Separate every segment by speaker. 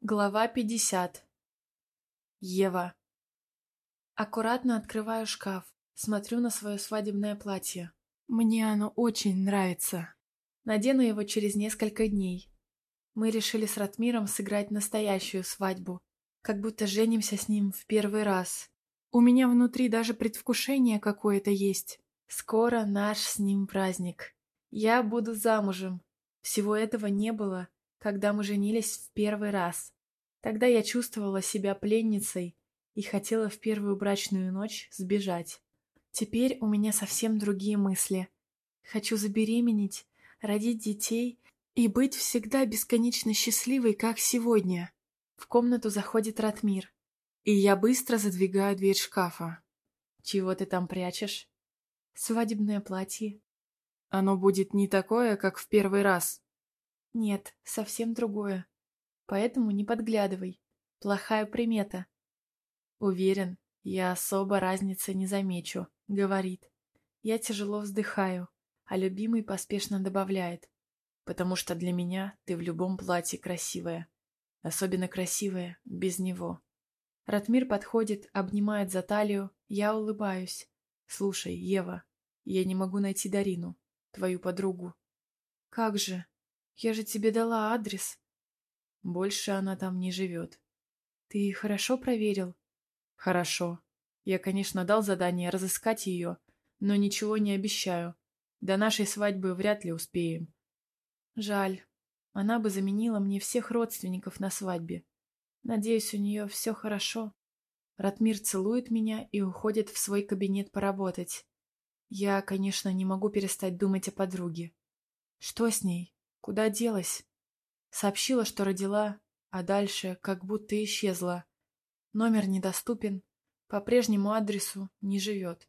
Speaker 1: Глава 50. Ева. Аккуратно открываю шкаф, смотрю на свое свадебное платье. Мне оно очень нравится. Надену его через несколько дней. Мы решили с Ратмиром сыграть настоящую свадьбу, как будто женимся с ним в первый раз. У меня внутри даже предвкушение какое-то есть. Скоро наш с ним праздник. Я буду замужем. Всего этого не было, когда мы женились в первый раз. Тогда я чувствовала себя пленницей и хотела в первую брачную ночь сбежать. Теперь у меня совсем другие мысли. Хочу забеременеть, родить детей и быть всегда бесконечно счастливой, как сегодня. В комнату заходит Ратмир, и я быстро задвигаю дверь шкафа. Чего ты там прячешь? Свадебное платье. Оно будет не такое, как в первый раз. Нет, совсем другое. Поэтому не подглядывай. Плохая примета. Уверен, я особо разницы не замечу, говорит. Я тяжело вздыхаю, а любимый поспешно добавляет. Потому что для меня ты в любом платье красивая. Особенно красивая без него. Ратмир подходит, обнимает за талию, я улыбаюсь. Слушай, Ева, я не могу найти Дарину, твою подругу. Как же? Я же тебе дала адрес. Больше она там не живет. Ты хорошо проверил? Хорошо. Я, конечно, дал задание разыскать ее, но ничего не обещаю. До нашей свадьбы вряд ли успеем. Жаль. Она бы заменила мне всех родственников на свадьбе. Надеюсь, у нее все хорошо. Ратмир целует меня и уходит в свой кабинет поработать. Я, конечно, не могу перестать думать о подруге. Что с ней? Куда делась? Сообщила, что родила, а дальше как будто исчезла. Номер недоступен, по прежнему адресу не живет.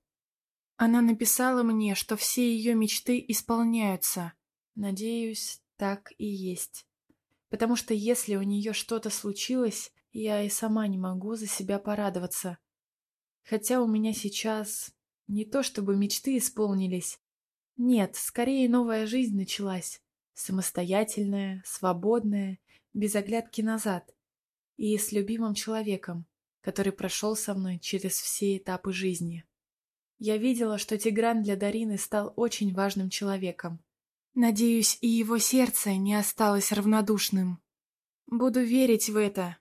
Speaker 1: Она написала мне, что все ее мечты исполняются. Надеюсь, так и есть. Потому что если у нее что-то случилось, я и сама не могу за себя порадоваться. Хотя у меня сейчас не то чтобы мечты исполнились. Нет, скорее новая жизнь началась самостоятельная, свободная, без оглядки назад, и с любимым человеком, который прошел со мной через все этапы жизни. Я видела, что Тигран для Дарины стал очень важным человеком. Надеюсь, и его сердце не осталось равнодушным. Буду верить в это,